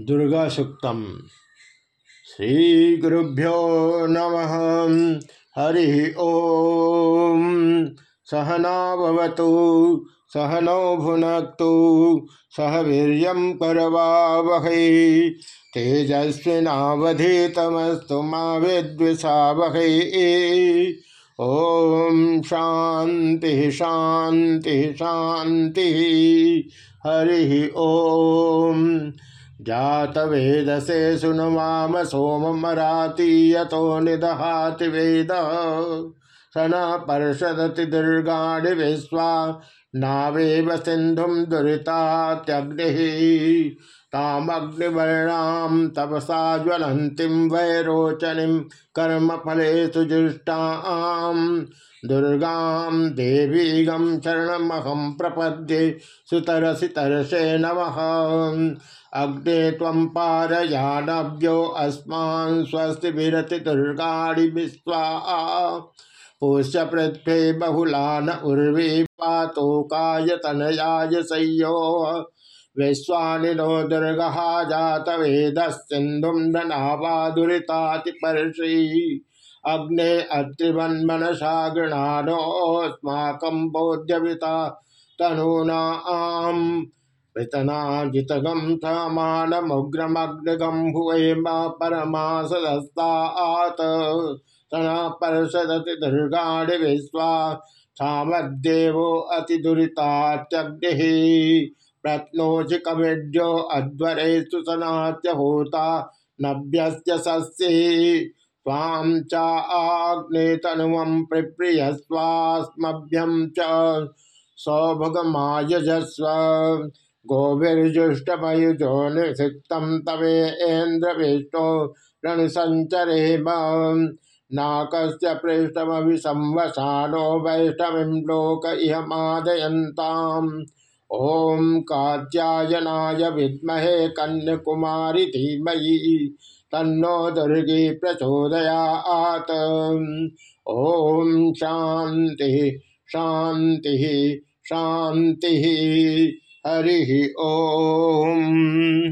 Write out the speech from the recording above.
दुर्गा सुक्तम श्री गुरुभ्यो नमः। हरि ओम। सहनावतु सहनौ भुनक्तु, सह वीर करवा वह तेजस्विनावधीतमस्तु मा विद्विषा वह ओम शांति शांति शांति हरि ओम। जात वेद से सुनवाम सोम मराती यतो निदहाति वेद। सन पर्षदति दुर्गाणि विश्वा नावेव सिंधुम दुरीताग्नि तामग्निवर्णाम तपसा ज्वलंतीम वैरोचनीम कर्म फले सुजुष्टाम दुर्गां देवीगं शरणमहं प्रपद्ये सुतरसि तरसे नमः। अग्ने त्वं पारयानव्यो अस्मान् स्वस्तिभिरति दुर्गाणि विश्वा। पुष्य पृथ्वे बहुलान उर्वी पातोकाय तनयाय संयो। विश्वानिनो दुर्गहा जात वेद सिंधुम धनावा दुरीताति परशी अग्ने अत्रिवन्मनसा गृणानोस्माकं बोध्यविता तनूना आम। पृतनाजितगम थमानमुग्रमग्निगम हुएम परमा सदस्तात् तना परसदति दुर्गाणि विश्वा सामद्देवो अतिदुरितात्यग्निः प्रत्नोचि कविड्यो अध्वरे सुसनात्य होता नभ्यस्य सस्ये। स्वाम च आग्ने तनुवं प्रिप्रियस्वास्मभ्यं च सौभगमायजस्व। गोभिर्जुष्टमयुजो निषिक्तं तवेन्द्रविष्णो रणसञ्चरेम नाकस्य पृष्ठमभिसंवसानो वैष्णवीं लोक इह मादयन्ताम् ॐ कात्यायनाय विद्महे कन्याकुमारी धीमहि, तन्नो दुर्गे प्रचोदयात। ओम शांति शांति शांति हरि ओम।